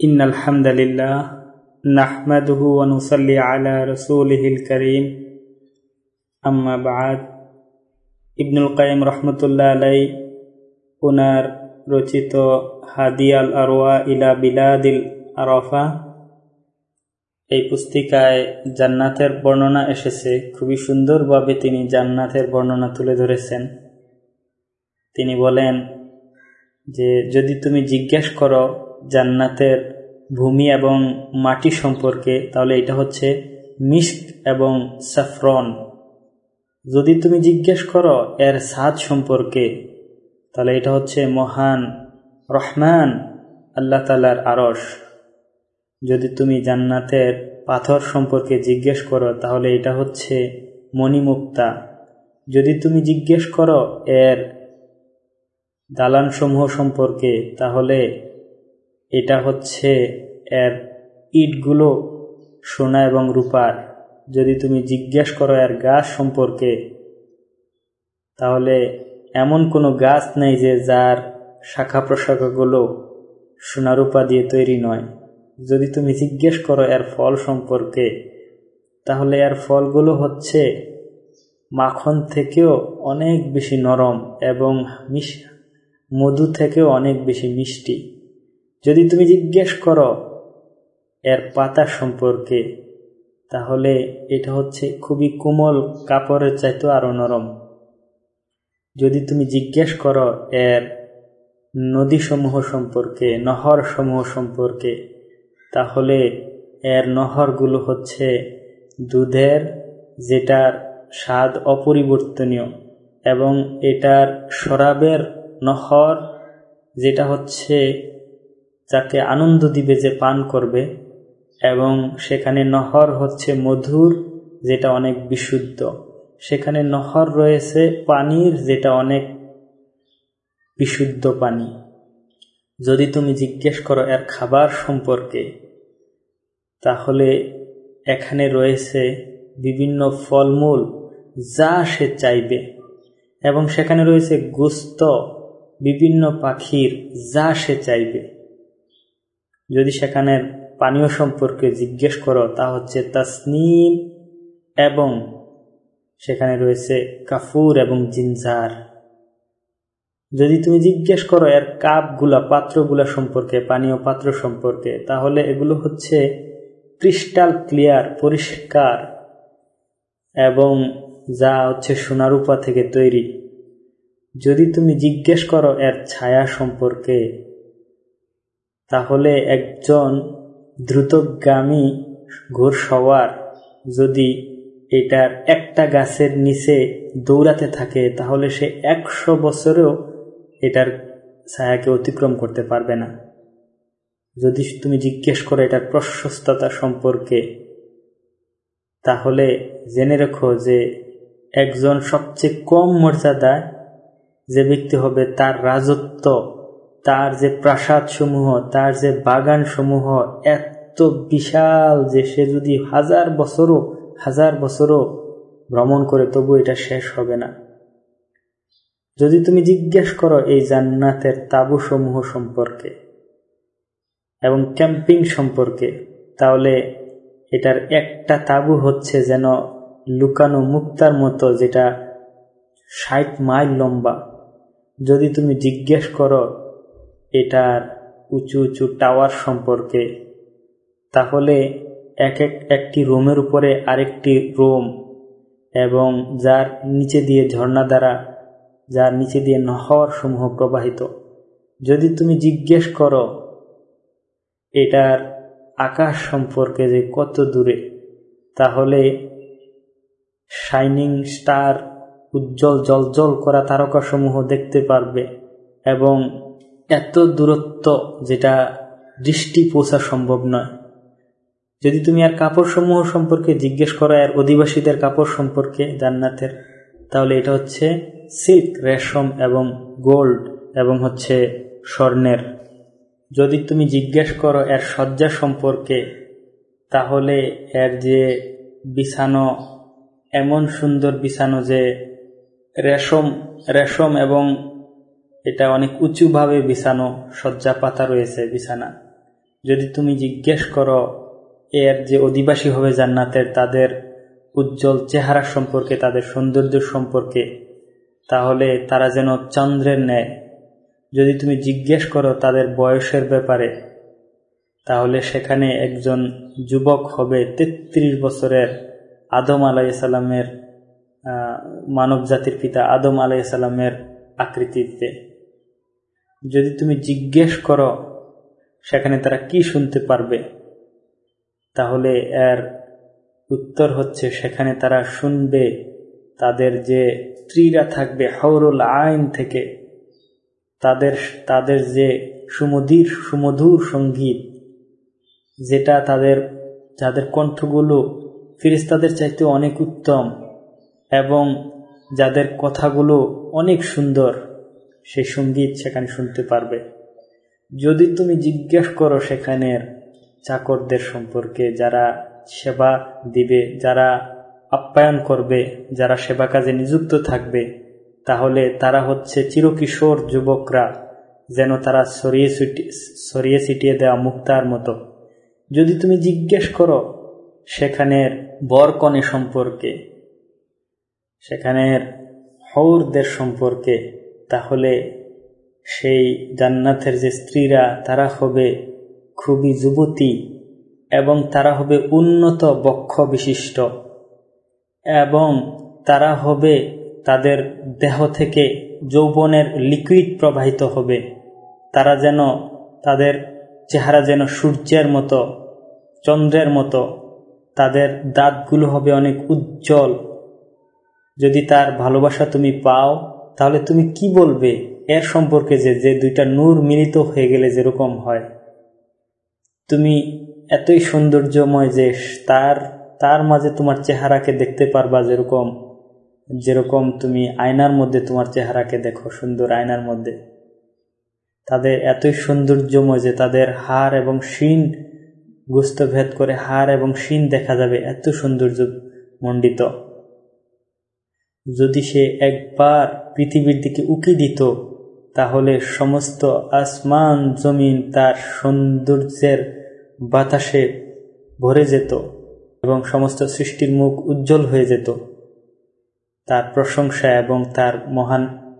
إن الحمد لله نحمده ونصلي على رسوله الكريم أما بعد ইবনুল কাইম রহমতুল্লাহ আলাই ওনার রচিত হাদিয়াল আরওয়া ইলা বিলাদিল আরফা এই পুস্তিকায় জান্নাতের বর্ণনা এসেছে খুবই সুন্দরভাবে তিনি জান্নাতের বর্ণনা তুলে ধরেছেন তিনি বলেন যে যদি তুমি জিজ্ঞেস করো জান্নাতের ভূমি এবং মাটি সম্পর্কে, তাহলে এটা হচ্ছে মিস্ক এবং সাফরন। যদি তুমি জিজ্ঞেস করো এর স্বাদ সম্পর্কে, তাহলে এটা হচ্ছে মহান রহমান আল্লাহ তালার আরস যদি তুমি জান্নাতের পাথর সম্পর্কে জিজ্ঞেস করো, তাহলে এটা হচ্ছে মণিমুক্তা। যদি তুমি জিজ্ঞেস করো এর দালানসমূহ সম্পর্কে, তাহলে এটা হচ্ছে এর ইটগুলো সোনা এবং রূপার। যদি তুমি জিজ্ঞেস করো এর গাছ সম্পর্কে, তাহলে এমন কোনো গাছ নেই যে যার শাখা প্রশাখাগুলো সোনারূপা দিয়ে তৈরি নয়। যদি তুমি জিজ্ঞেস করো এর ফল সম্পর্কে, তাহলে এর ফলগুলো হচ্ছে মাখন থেকেও অনেক বেশি নরম এবং মধু থেকেও অনেক বেশি মিষ্টি। যদি তুমি জিজ্ঞেস করো এর পাতা সম্পর্কে, তাহলে এটা হচ্ছে খুবই কোমল কাপড়ের চাইতেও আরও নরম। যদি তুমি জিজ্ঞেস করো এর নদীসমূহ সম্পর্কে নহর সমূহ সম্পর্কে, তাহলে এর নহরগুলো হচ্ছে দুধের, যেটার স্বাদ অপরিবর্তনীয়, এবং এটার শরাবের নহর, যেটা হচ্ছে যাকে আনন্দ দিবে যে পান করবে, এবং সেখানে নহর হচ্ছে মধুর, যেটা অনেক বিশুদ্ধ। সেখানে নহর রয়েছে পানির, যেটা অনেক বিশুদ্ধ পানি। যদি তুমি জিজ্ঞেস করো এর খাবার সম্পর্কে, তাহলে এখানে রয়েছে বিভিন্ন ফলমূল যা সে চাইবে, এবং সেখানে রয়েছে গুস্ত, বিভিন্ন পাখির যা সে চাইবে। যদি সেখানের পানীয় সম্পর্কে জিজ্ঞেস করো, তা হচ্ছে তাসনিম এবং সেখানে রয়েছে কাফুর এবং জিনজার। যদি তুমি জিজ্ঞেস করো, এর কাপগুলা, পাত্রগুলা সম্পর্কে, পানীয় পাত্র সম্পর্কে, তাহলে এগুলো হচ্ছে ক্রিস্টাল ক্লিয়ার, পরিষ্কার এবং যা হচ্ছে সোনারূপা থেকে তৈরি। যদি তুমি জিজ্ঞেস করো, এর ছায়া সম্পর্কে তাহলে একজন দ্রুতগামী ঘোরসওয়ার যদি এটার একটা গাছের নিচে দৌড়াতে থাকে, তাহলে সে একশো বছরেও এটার ছায়াকে অতিক্রম করতে পারবে না। যদি তুমি জিজ্ঞেস করো এটার প্রশস্ততা সম্পর্কে, তাহলে জেনে রেখো যে একজন সবচেয়ে কম মর্যাদা যে ব্যক্তি হবে তার রাজত্ব তার যে প্রাসাদ সমূহ তার যে বাগান সমূহ এত বিশাল যে সে যদি হাজার বছরও হাজার বছরও ভ্রমণ করে তবু এটা শেষ হবে না। যদি তুমি জিজ্ঞেস করো এই জান্নাতের তাবু সমূহ সম্পর্কে এবং ক্যাম্পিং সম্পর্কে, তাহলে এটার একটা তাবু হচ্ছে যেন লুকানো মুক্তার মতো, যেটা ষাট মাইল লম্বা। যদি তুমি জিজ্ঞেস করো এটার উঁচু উঁচু টাওয়ার সম্পর্কে। তাহলে এক এক, একটি রোমের উপরে আরেকটি রোম এবং যার নিচে দিয়ে ঝর্ণা দ্বারা, যার নিচে দিয়ে নহর সমূহ প্রবাহিত। যদি তুমি জিজ্ঞেস করো, এটার আকাশ সম্পর্কে যে কত দূরে, তাহলে শাইনিং স্টার উজ্জ্বল জলজল করা তারকাসমূহ দেখতে পারবে এবং এত দূরত্ব যেটা দৃষ্টি পৌঁছা সম্ভব নয়। যদি তুমি আর কাপড় সমূহ সম্পর্কে জিজ্ঞেস করো, আর অধিবাসীদের কাপড় সম্পর্কে জান্নাতের, তাহলে এটা হচ্ছে সিল্ক, রেশম এবং গোল্ড এবং হচ্ছে স্বর্ণের। যদি তুমি জিজ্ঞেস করো এর সজ্জা সম্পর্কে, তাহলে এর যে বিছানো, এমন সুন্দর বিছানো যে রেশম রেশম এবং এটা অনেক উঁচুভাবে বিছানো সজ্জা পাতা রয়েছে, বিছানা। যদি তুমি জিজ্ঞেস করো, এর যে অধিবাসী হবে জান্নাতের তাদের উজ্জ্বল চেহারা সম্পর্কে, তাদের সৌন্দর্য সম্পর্কে, তাহলে তারা যেন চন্দ্রের ন্যায়। যদি তুমি জিজ্ঞেস করো তাদের বয়সের ব্যাপারে, তাহলে সেখানে একজন যুবক হবে ৩৩ বছরের আদম আলাইসাল্লামের মানব জাতির পিতা আদম আলাইসাল্লামের আকৃতিতে। যদি তুমি জিজ্ঞেস করো সেখানে তারা কি শুনতে পারবে, তাহলে এর উত্তর হচ্ছে সেখানে তারা শুনবে তাদের যে স্ত্রীরা থাকবে হৌরুল আইন থেকে, তাদের তাদের যে সুমধুর সুমধুর সংগীত, যেটা তাদের, যাদের কণ্ঠগুলো ফিরিস্তাদের চাইতে অনেক উত্তম এবং যাদের কথাগুলো অনেক সুন্দর। সেই সংগীত সেখানে শুনতে পারবে। যদি তুমি জিজ্ঞেস করো সেখানের চাকরদের সম্পর্কে, যারা সেবা দিবে, যারা আপ্যায়ন করবে, যারা সেবা কাজে নিযুক্ত থাকবে, তাহলে তারা হচ্ছে চিরকিশোর যুবকরা, যেন তারা সরিয়ে সরিয়ে ছিটিয়ে দেওয়া মুক্তার মতো। যদি তুমি জিজ্ঞেস করো সেখানের বরকনে সম্পর্কে, সেখানের হৌরদের সম্পর্কে তাহলে সেই জান্নাতের যে স্ত্রীরা, তারা হবে খুবই যুবতী এবং তারা হবে উন্নত বক্ষ বিশিষ্ট এবং তারা হবে তাদের দেহ থেকে যৌবনের লিকুইড প্রবাহিত হবে। তারা যেন তাদের চেহারা যেন সূর্যের মতো, চন্দ্রের মতো, তাদের দাঁতগুলো হবে অনেক উজ্জ্বল। যদি তার ভালোবাসা তুমি পাও তাহলে তুমি কি বলবে এর সম্পর্কে যে যে দুইটা নূর মিলিত হয়ে গেলে যেরকম হয়? তুমি এতই সৌন্দর্যময় যে তার তার মাঝে তোমার চেহারাকে দেখতে পারবা যেরকম যেরকম তুমি আয়নার মধ্যে তোমার চেহারাকে দেখো, সুন্দর আয়নার মধ্যে। তাদের এতই সৌন্দর্যময় যে তাদের হার এবং শিন গুস্ত ভেদ করে হার এবং শিন দেখা যাবে এত সৌন্দর্য মণ্ডিত যদি সে একবার পৃথিবীর দিকে উকি দিত, তাহলে সমস্ত আসমান জমিন তার সৌন্দর্যের বাতাসে ভরে যেত এবং সমস্ত সৃষ্টির মুখ উজ্জ্বল হয়ে যেত। তার প্রশংসা এবং তার মহান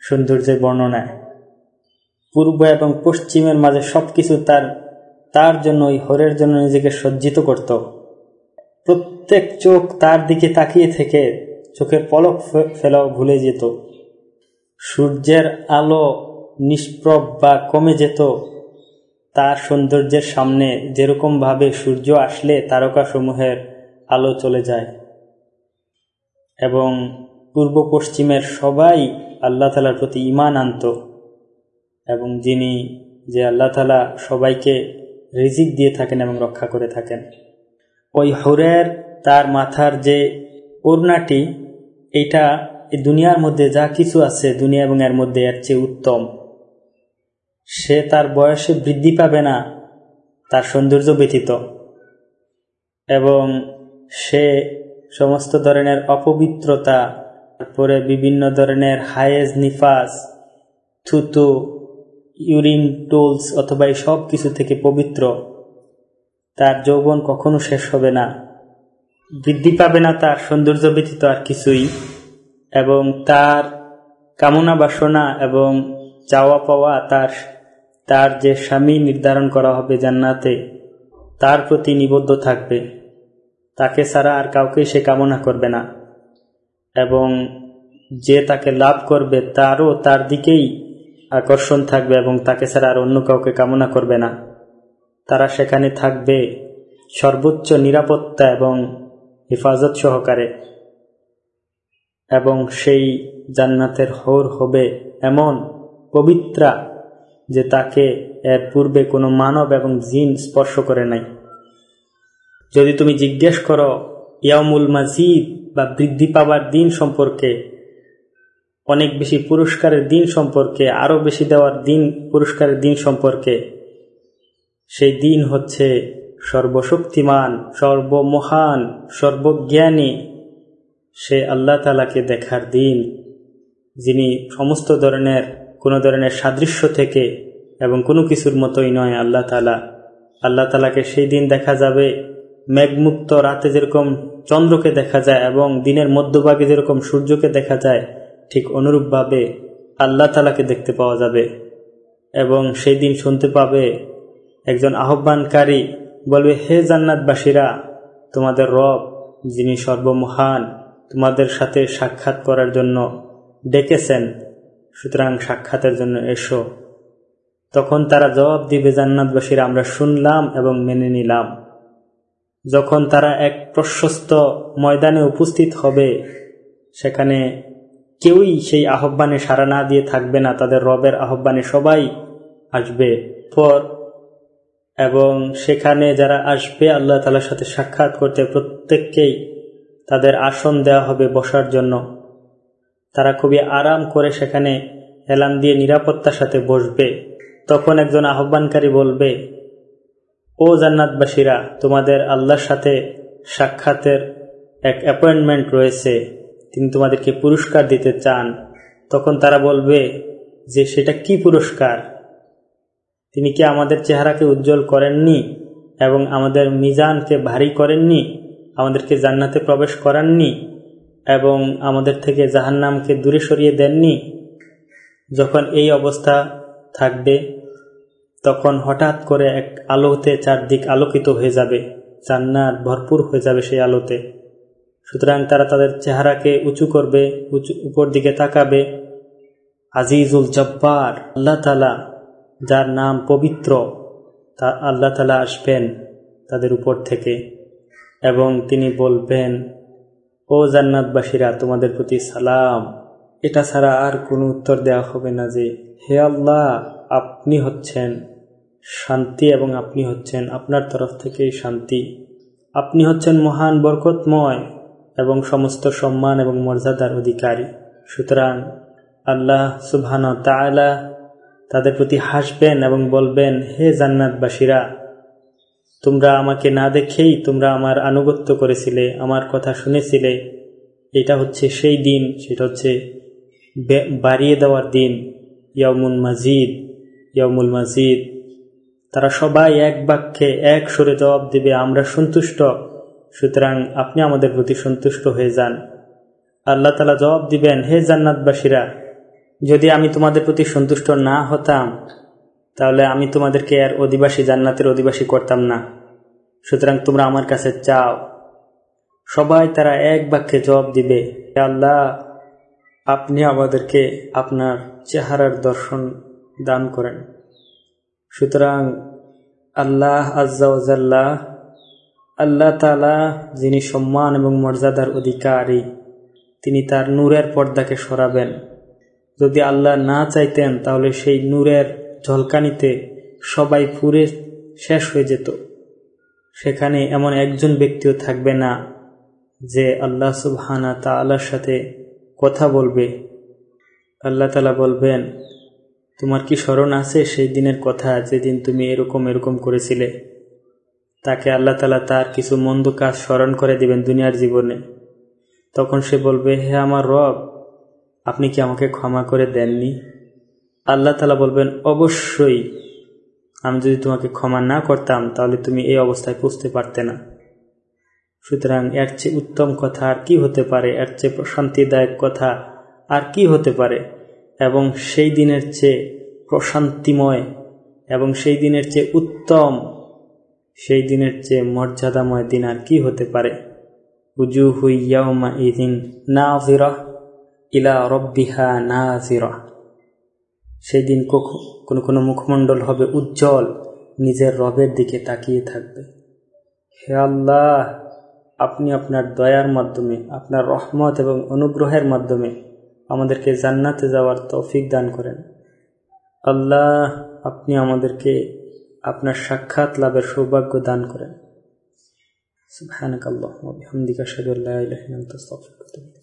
সৌন্দর্যের বর্ণনায় পূর্ব এবং পশ্চিমের মাঝে সবকিছু তার তার জন্য ওই হরের জন্য নিজেকে সজ্জিত করত। প্রত্যেক চোখ তার দিকে তাকিয়ে থেকে চোখের পলক ফেলাও ভুলে যেত। সূর্যের আলো নিষ্প্রভ বা কমে যেত। তার সৌন্দর্যের সামনে যেরকমভাবে সূর্য আসলে তারকাসমূহের আলো চলে যায়। এবং পূর্ব পশ্চিমের সবাই আল্লাহ তালার প্রতি ইমান আনত। এবং যিনি যে আল্লাহ তালা সবাইকে রিজিক দিয়ে থাকেন এবং রক্ষা করে থাকেন। ওই হরের তার মাথার যে ওড়নাটি এটা দুনিয়ার মধ্যে যা কিছু আছে, দুনিয়া এবং এর মধ্যে এর চেয়ে উত্তম। সে তার বয়সে বৃদ্ধি পাবে না, তার সৌন্দর্য ব্যতীত। এবং সে সমস্ত ধরনের অপবিত্রতা, তারপরে বিভিন্ন ধরনের হায়েজ নিফাস থুতু, ইউরিন টুলস অথবা এই সব কিছু থেকে পবিত্র, তার যৌবন কখনো শেষ হবে না। বৃদ্ধি পাবে না তার সৌন্দর্য ব্যতীত আর কিছুই, এবং তার কামনা বাসনা এবং চাওয়া পাওয়া তার তার যে স্বামী নির্ধারণ করা হবে জান্নাতে, তার প্রতি নিবদ্ধ থাকবে। তাকে ছাড়া আর কাউকে সে কামনা করবে না, এবং যে তাকে লাভ করবে তারও তার দিকেই আকর্ষণ থাকবে এবং তাকে ছাড়া আর অন্য কাউকে কামনা করবে না। তারা সেখানে থাকবে সর্বোচ্চ নিরাপত্তা এবং হেফাজত সহকারে। এবং সেই জান্নাতের হোর হবে এমন পবিত্রা যে তাকে এর পূর্বে কোনো মানব এবং জিন স্পর্শ করে নাই। যদি তুমি জিজ্ঞেস করো ইয়ামুল মাজিদ বা বৃদ্ধি পাবার দিন সম্পর্কে, অনেক বেশি পুরস্কারের দিন সম্পর্কে, আরও বেশি দেওয়ার দিন, পুরস্কারের দিন সম্পর্কে, সেই দিন হচ্ছে সর্বশক্তিমান, সর্বমহান, সর্বজ্ঞানী, সে আল্লাহ তালাকে দেখার দিন, যিনি সমস্ত ধরনের, কোনো ধরনের সাদৃশ্য থেকে এবং কোনো কিছুর মতোই নয় আল্লাহ তালা আল্লাহ তালাকে সেই দিন দেখা যাবে, মেঘমুক্ত রাতে যেরকম চন্দ্রকে দেখা যায় এবং দিনের মধ্যভাগে যেরকম সূর্যকে দেখা যায়, ঠিক অনুরূপভাবে আল্লাহ তালাকে দেখতে পাওয়া যাবে। এবং সেই দিন শুনতে পাবে একজন আহ্বানকারী বলবে, হে জান্নাতবাসীরা, তোমাদের রব, যিনি সর্বমহান, তোমাদের সাথে সাক্ষাৎ করার জন্য ডেকেছেন, সুতরাং সাক্ষাতের জন্য এসো। তখন তারা জবাব দিবে, জান্নাতবাসীরা, আমরা শুনলাম এবং মেনে নিলাম। যখন তারা এক প্রশস্ত ময়দানে উপস্থিত হবে, সেখানে কেউই সেই আহ্বানে সাড়া না দিয়ে থাকবে না, তাদের রবের আহ্বানে সবাই আসবে। পর এবং সেখানে যারা আসবে, আল্লাহ তালার সাথে সাক্ষাৎ করতে প্রত্যেককেই তাদের আসন দেওয়া হবে বসার জন্য। তারা খুবই আরাম করে সেখানে হেলান দিয়ে নিরাপত্তার সাথে বসবে। তখন একজন আহ্বানকারী বলবে, ও জান্নাতবাসীরা, তোমাদের আল্লাহর সাথে সাক্ষাতের এক অ্যাপয়েন্টমেন্ট রয়েছে। তিনি তোমাদেরকে পুরস্কার দিতে চান। তখন তারা বলবে, যে সেটা কি পুরস্কার? তিনি কি আমাদের চেহারাকে উজ্জ্বল করেননি এবং আমাদের মিজানকে ভারী করেননি? আমাদেরকে জান্নাতে প্রবেশ করাননি এবং আমাদের থেকে জাহান্নামকে দূরে সরিয়ে দেননি? যখন এই অবস্থা থাকবে, তখন হঠাৎ করে এক আলোতে চারদিক আলোকিত হয়ে যাবে, জান্নাত ভরপুর হয়ে যাবে সেই আলোতে। সুতরাং তারা তাদের চেহারাকে উঁচু করবে, উঁচু, উপর দিকে তাকাবে। আজিজুল জব্বার, আল্লাহ তালা যার নাম পবিত্র, তা আল্লাহ তালা আসবেন তাদের উপর থেকে। এবং তিনি বলবেন, ও জান্নাতবাসীরা, তোমাদের প্রতি সালাম। এটা ছাড়া আর কোনো উত্তর দেওয়া হবে না যে, হে আল্লাহ, আপনি হচ্ছেন শান্তি এবং আপনি হচ্ছেন আপনার তরফ থেকেই শান্তি। আপনি হচ্ছেন মহান, বরকতময় এবং সমস্ত সম্মান এবং মর্যাদার অধিকারী। সুতরাং আল্লাহ সুবহান তালা তাদের প্রতি হাসবেন এবং বলবেন, হে জান্নাতবাসীরা, তোমরা আমাকে না দেখেই তোমরা আমার আনুগত্য করেছিলে, আমার কথা শুনেছিলে। এটা হচ্ছে সেই দিন, সেটা হচ্ছে বাড়িয়ে দেওয়ার দিন ইয়ামুল মাজিদ ইয়ামুল মাজিদ। তারা সবাই এক বাক্যে এক সরে জবাব দেবে, আমরা সন্তুষ্ট, সুতরাং আপনি আমাদের প্রতি সন্তুষ্ট হয়ে যান। আল্লাহ তালা জবাব দিবেন, হে জান্নাতবাসীরা যদি আমি তোমাদের প্রতি সন্তুষ্ট না হতাম, তাহলে আমি তোমাদেরকে আর অধিবাসী জান্নাতের অধিবাসী করতাম না। সুতরাং তোমরা আমার কাছে চাও, সবাই তারা এক বাক্যে জবাব দিবে আল্লাহ, আপনি আমাদেরকে আপনার চেহারার দর্শন দান করেন। সুতরাং আল্লাহ আজ্লাহ আল্লাহ তালা যিনি সম্মান এবং মর্যাদার অধিকারী, তিনি তার নূরের পর্দাকে সরাবেন। যদি আল্লাহ না চাইতেন, তাহলে সেই নূরের ঝলকানিতে সবাই পুরে শেষ হয়ে যেত। সেখানে এমন একজন ব্যক্তিও থাকবে না যে আল্লাহ সুবহানা তাল্লার সাথে কথা বলবে। আল্লাহ তালা বলবেন, তোমার কি স্মরণ আছে সেই দিনের কথা যেদিন তুমি এরকম এরকম করেছিলে? তাকে আল্লাহ তালা তার কিছু মন্দ কাজ স্মরণ করে দিবেন দুনিয়ার জীবনে। তখন সে বলবে, হে আমার রব আপনি কি আমাকে ক্ষমা করে দেননি? আল্লাহ তালা বলবেন, অবশ্যই। আমি যদি তোমাকে ক্ষমা না করতাম, তাহলে তুমি এই অবস্থায় পুষতে পারতে না। সুতরাং এর চেয়ে উত্তম কথা আর কি হতে পারে? এর চেয়ে প্রশান্তিদায়ক কথা আর কি হতে পারে? এবং সেই দিনের চেয়ে প্রশান্তিময় এবং সেই দিনের চেয়ে উত্তম, সেই দিনের চেয়ে মর্যাদাময় দিন আর কি হতে পারে? উজু হুইয়াউমা ইদিন না ইলা রব্বিহা না সেই দিন কোনো কোনো মুখমণ্ডল হবে উজ্জ্বল, নিজের রবের দিকে তাকিয়ে থাকবে। হে আল্লাহ, আপনি আপনার দয়ার মাধ্যমে, আপনার রহমত এবং অনুগ্রহের মাধ্যমে আমাদেরকে জান্নাতে যাওয়ার তৌফিক দান করেন। আল্লাহ, আপনি আমাদেরকে আপনার সাক্ষাৎ লাভের সৌভাগ্য দান করেন। সুবহানাক আল্লাহুম্মা বিহামদিকা আশহাদু আল্লা ইলাহা ইল্লা আনতা আস্তাগফিরুকা ওয়া আতুবু